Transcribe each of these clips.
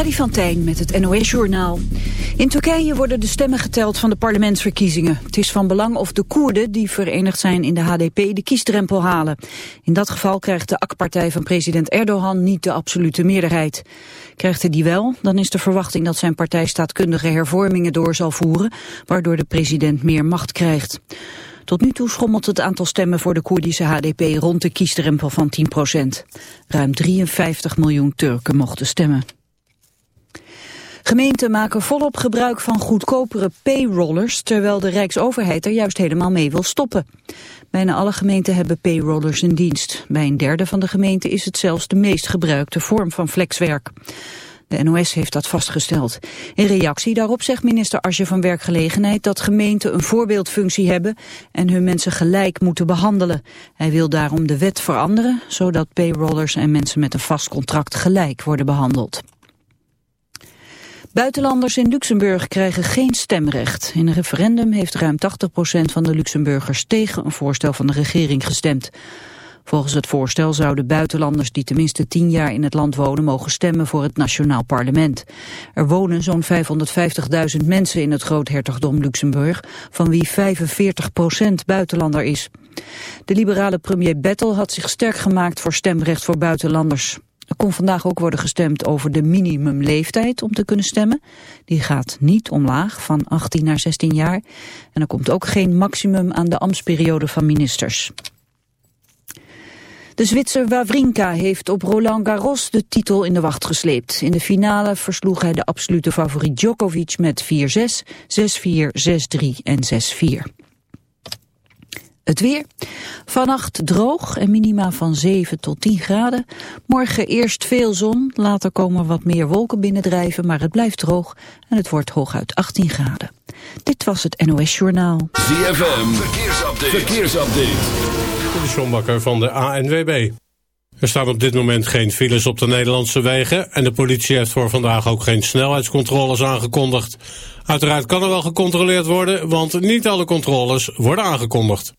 Freddy van Tijn met het NOS-journaal. In Turkije worden de stemmen geteld van de parlementsverkiezingen. Het is van belang of de Koerden, die verenigd zijn in de HDP, de kiesdrempel halen. In dat geval krijgt de AK-partij van president Erdogan niet de absolute meerderheid. Krijgt hij die wel, dan is de verwachting dat zijn partij staatkundige hervormingen door zal voeren, waardoor de president meer macht krijgt. Tot nu toe schommelt het aantal stemmen voor de Koerdische HDP rond de kiesdrempel van 10% Ruim 53 miljoen Turken mochten stemmen. Gemeenten maken volop gebruik van goedkopere payrollers, terwijl de Rijksoverheid er juist helemaal mee wil stoppen. Bijna alle gemeenten hebben payrollers in dienst. Bij een derde van de gemeenten is het zelfs de meest gebruikte vorm van flexwerk. De NOS heeft dat vastgesteld. In reactie daarop zegt minister Asje van Werkgelegenheid dat gemeenten een voorbeeldfunctie hebben en hun mensen gelijk moeten behandelen. Hij wil daarom de wet veranderen, zodat payrollers en mensen met een vast contract gelijk worden behandeld. Buitenlanders in Luxemburg krijgen geen stemrecht. In een referendum heeft ruim 80% van de Luxemburgers tegen een voorstel van de regering gestemd. Volgens het voorstel zouden buitenlanders die tenminste tien jaar in het land wonen mogen stemmen voor het nationaal parlement. Er wonen zo'n 550.000 mensen in het groothertogdom Luxemburg, van wie 45% buitenlander is. De liberale premier Bettel had zich sterk gemaakt voor stemrecht voor buitenlanders. Er kon vandaag ook worden gestemd over de minimumleeftijd om te kunnen stemmen. Die gaat niet omlaag, van 18 naar 16 jaar. En er komt ook geen maximum aan de ambtsperiode van ministers. De Zwitser Wawrinka heeft op Roland Garros de titel in de wacht gesleept. In de finale versloeg hij de absolute favoriet Djokovic met 4-6, 6-4, 6-3 en 6-4. Het weer. Vannacht droog en minima van 7 tot 10 graden. Morgen eerst veel zon, later komen wat meer wolken binnendrijven, maar het blijft droog en het wordt hooguit 18 graden. Dit was het NOS Journaal. ZFM, verkeersupdate. verkeersupdate. De Sjombakker van de ANWB. Er staan op dit moment geen files op de Nederlandse wegen... en de politie heeft voor vandaag ook geen snelheidscontroles aangekondigd. Uiteraard kan er wel gecontroleerd worden, want niet alle controles worden aangekondigd.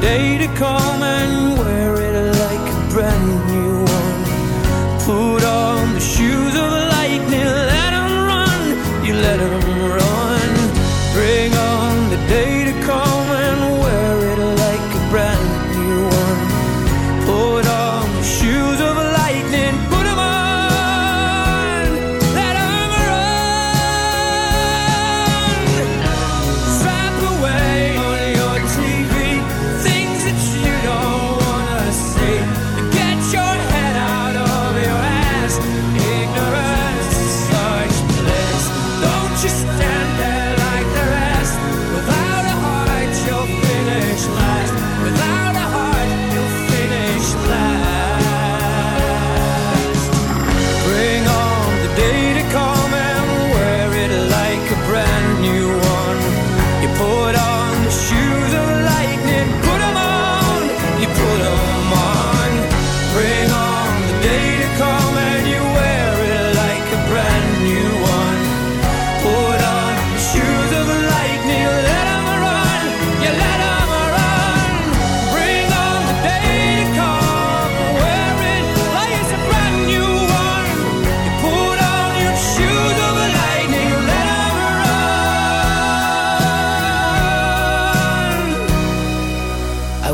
day to come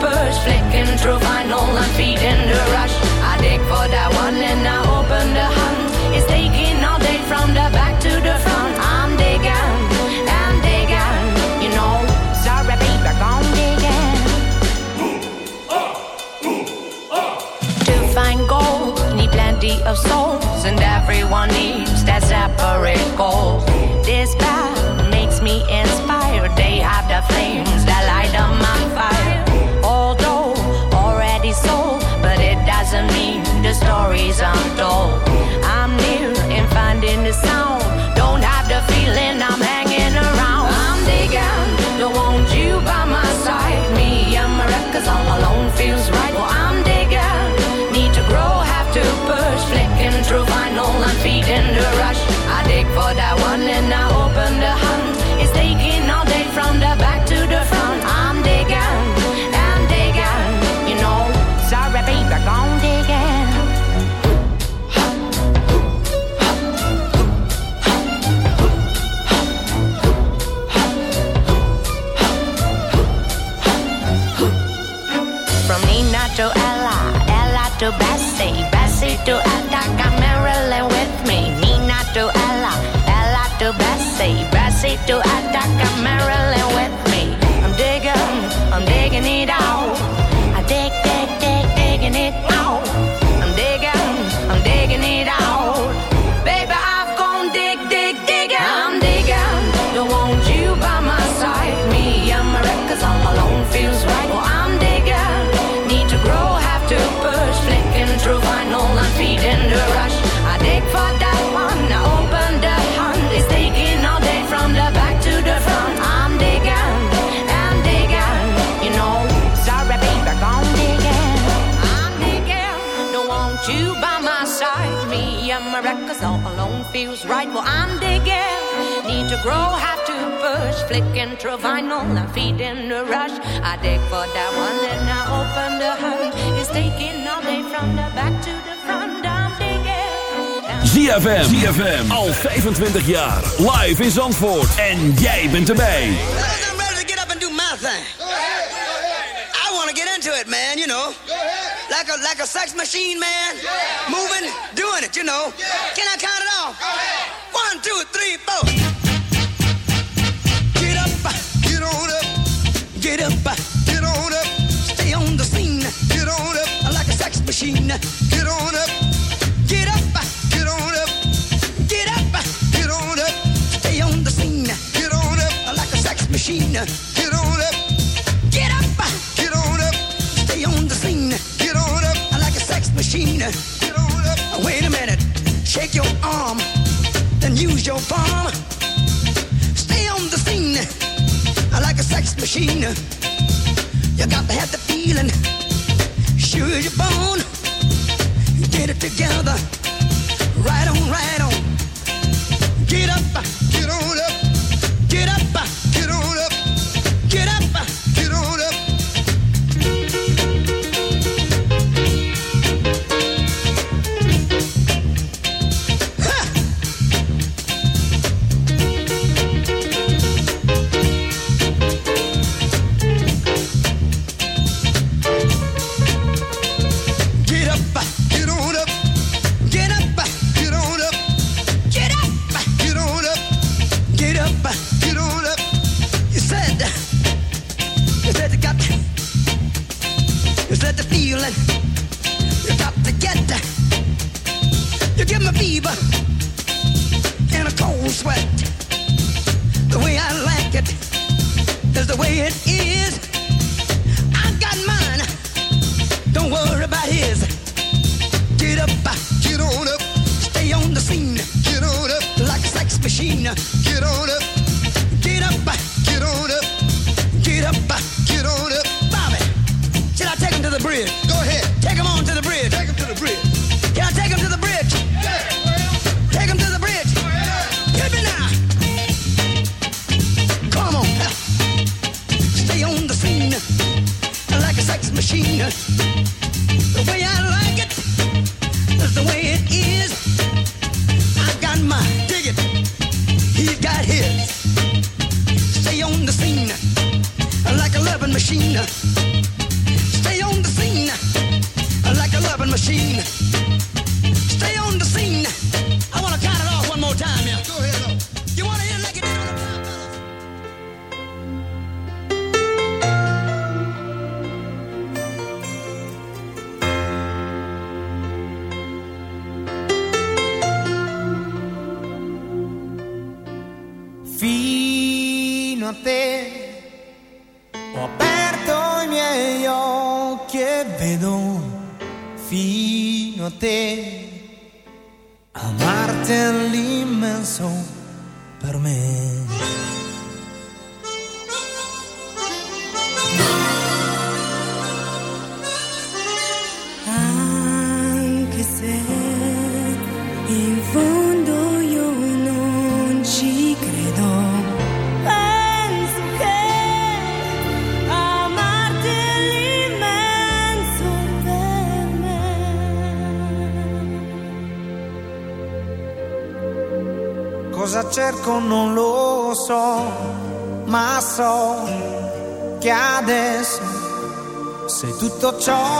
papers flicking through vinyl. I'm feeding the rush. I dig for that one and I open the hunt. It's taking all day from the back to the front. I'm digging, I'm digging. You know, sorry, baby, gone digging. To find gold, need plenty of souls, and everyone needs that separate goal. This path makes me inspired. They have the flame. the stories I'm told. I'm new in finding the sound. Don't have the feeling I'm hanging around. I'm digging, don't want you by my side. Me and my records all alone feels right. Bessie to Attica, Marilyn with right. Well, I'm digging. Need to grow, have to push. Flicking through vinyl, I'm feeding the rush. I dig for that one, then I open the hunt. It's taking all day from the back to the front. I'm digging. ZFM. ZFM. Al 25 jaar. Live in Zandvoort. En jij bent erbij. I'm ready to get up and do my thing. I want to get into it, man, you know. Like a like a sex machine, man. Moving, doing it, you know. Yeah. Can I count it One, two, three, four. Get up, get on up. Get up, get on up. Stay on the scene. Get on up. Like a sex machine. Get on up. Get up, get on up. Get up, get on up. Stay on the scene. Get on up. Like a sex machine. Get on up. Get up, get on up. Stay on the scene. Get on up. Like a sex machine. Get on up. Wait a minute. Shake your arm. Then use your palm. Stay on the scene. Like a sex machine. You got to have the feeling. Sure as you're born. Get it together. Right on, right on. Get up, I sei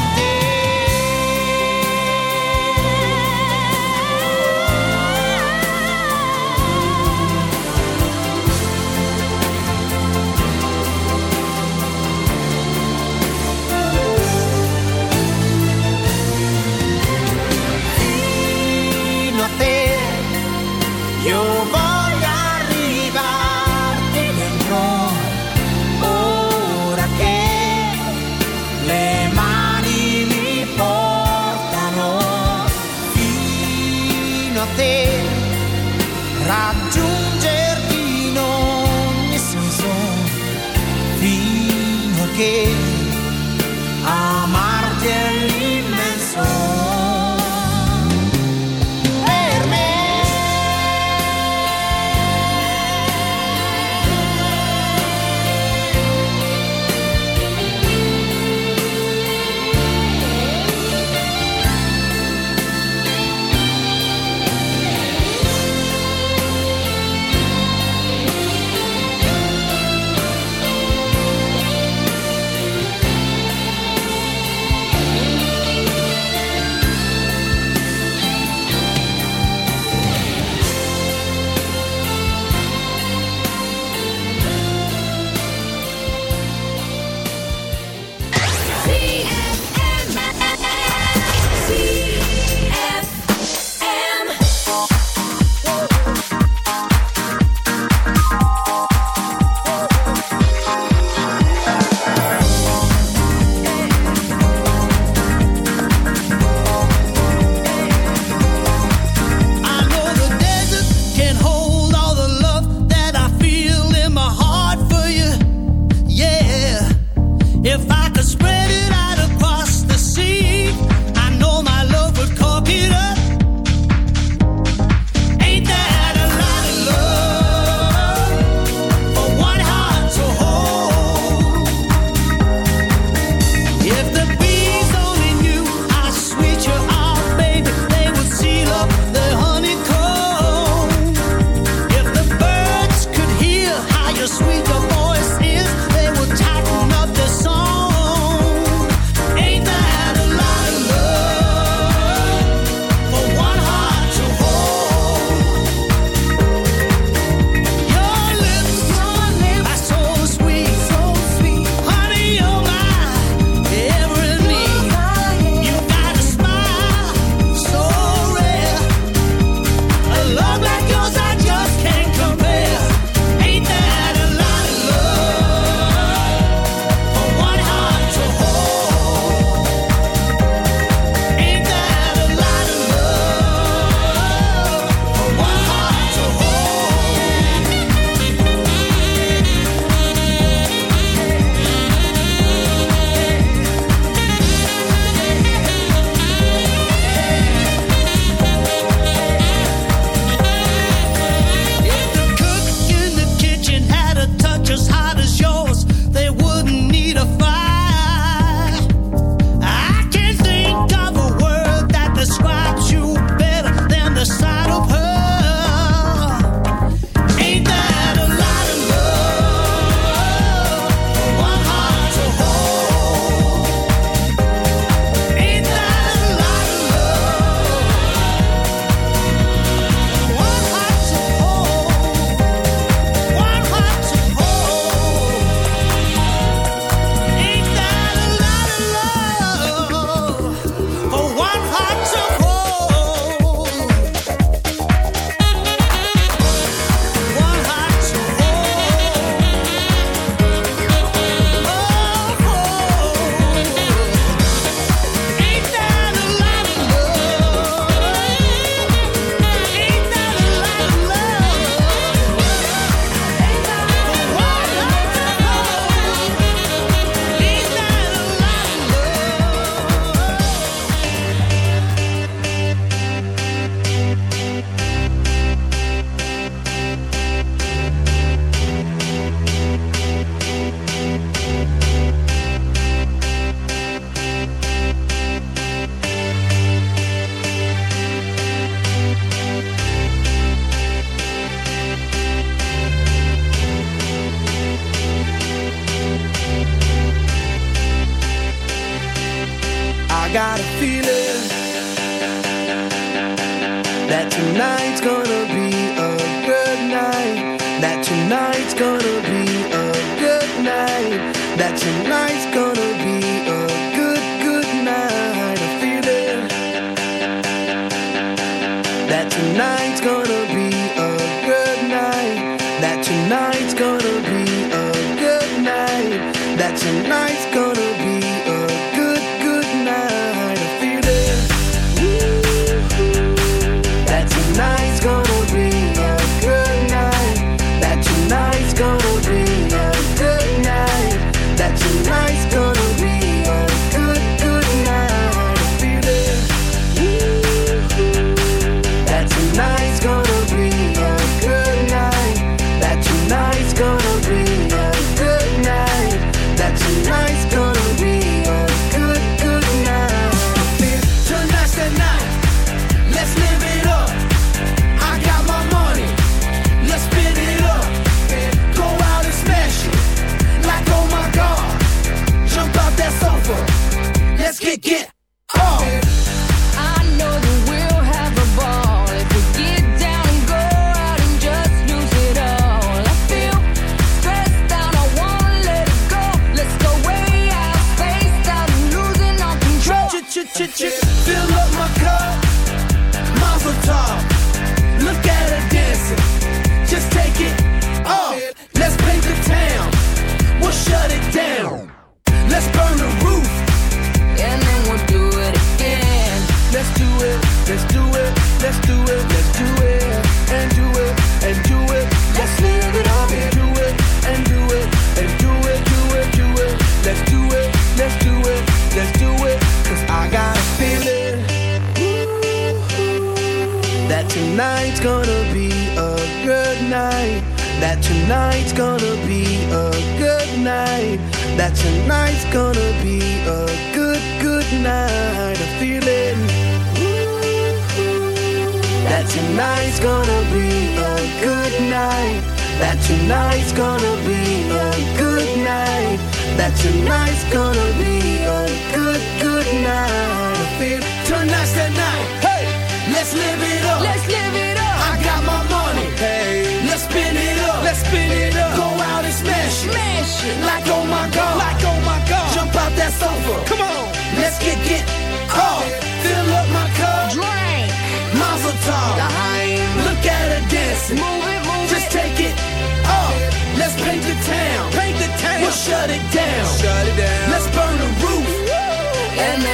You've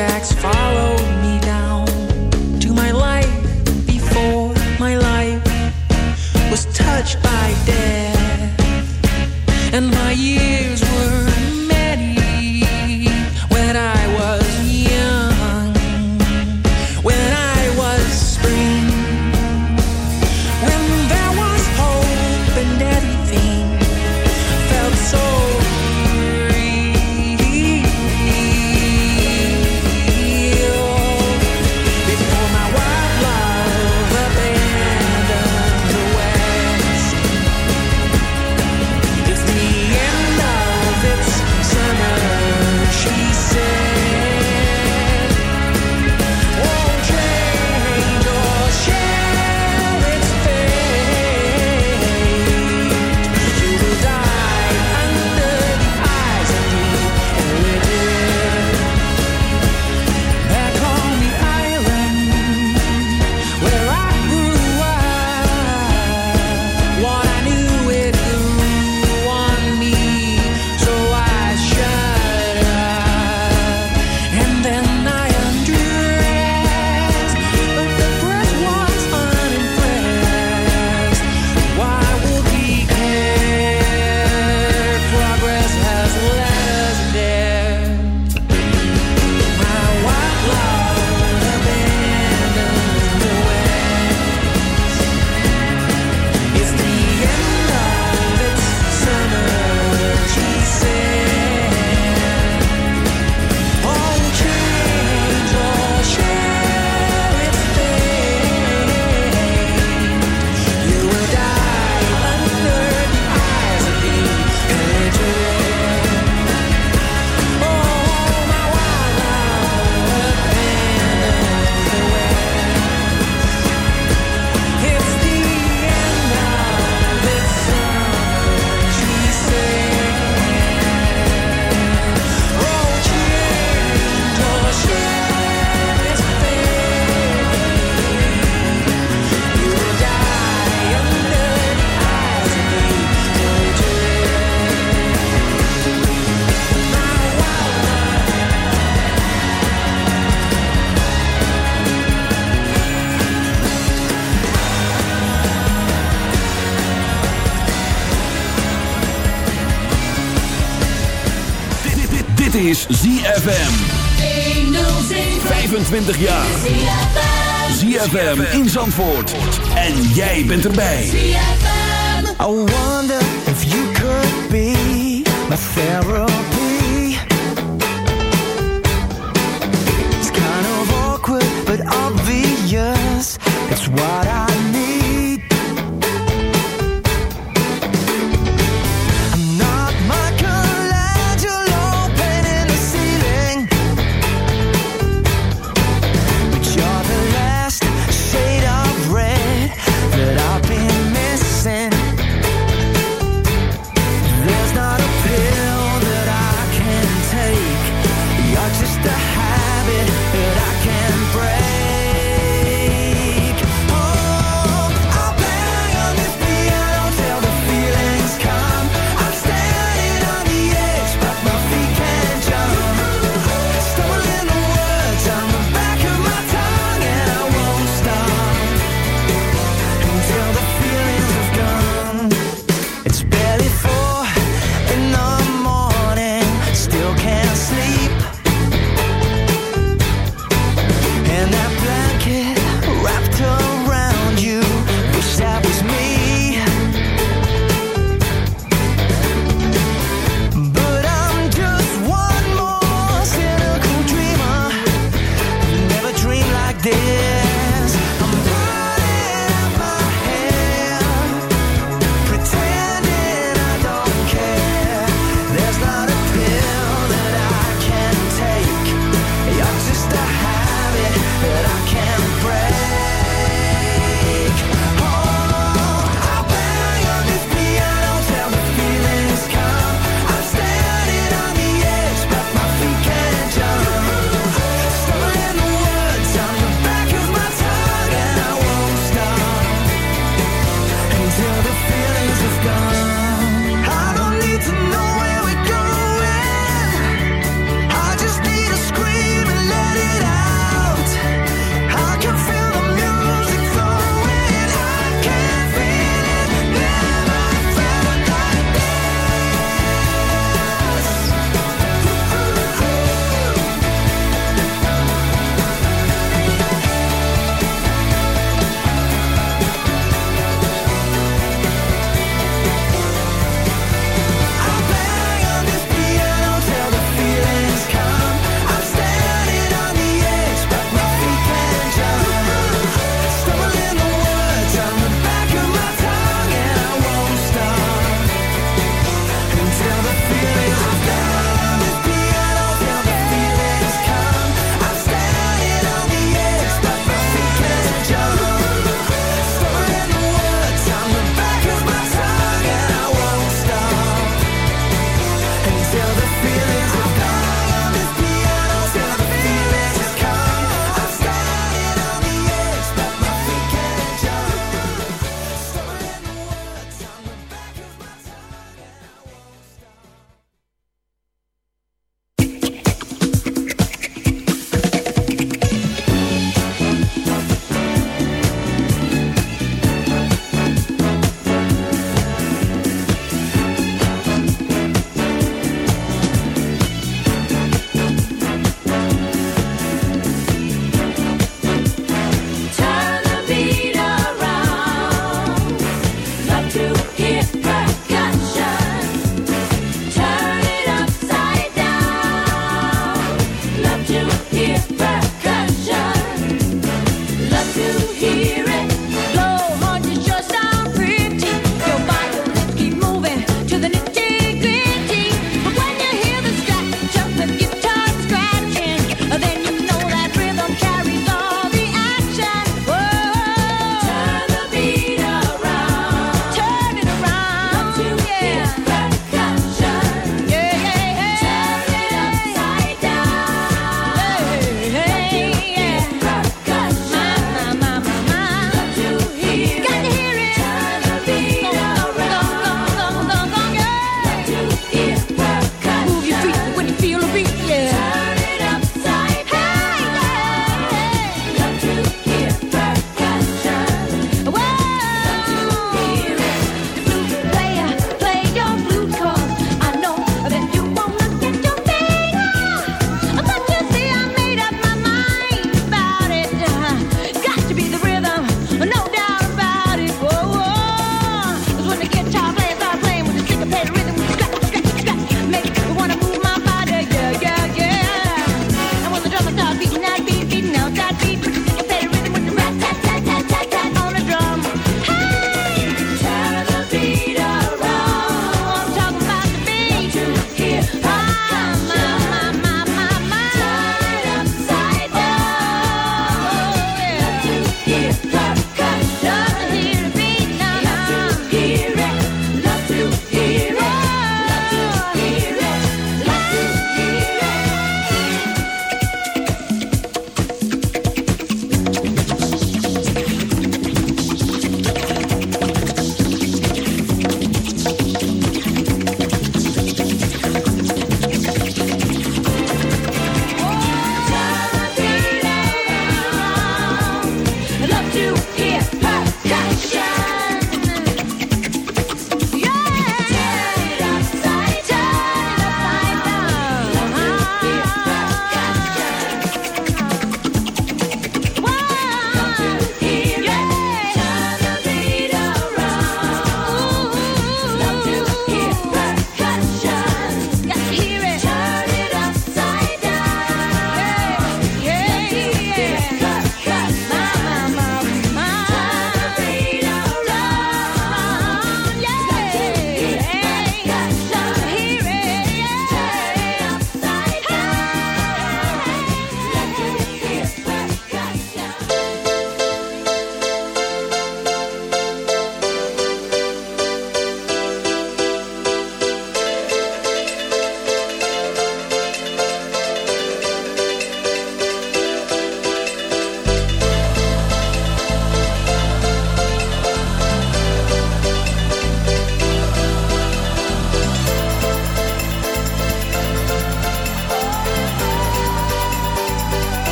flashbacks followed ZFM. 25 jaar. ZFM in Zandvoort. En jij bent erbij. I wonder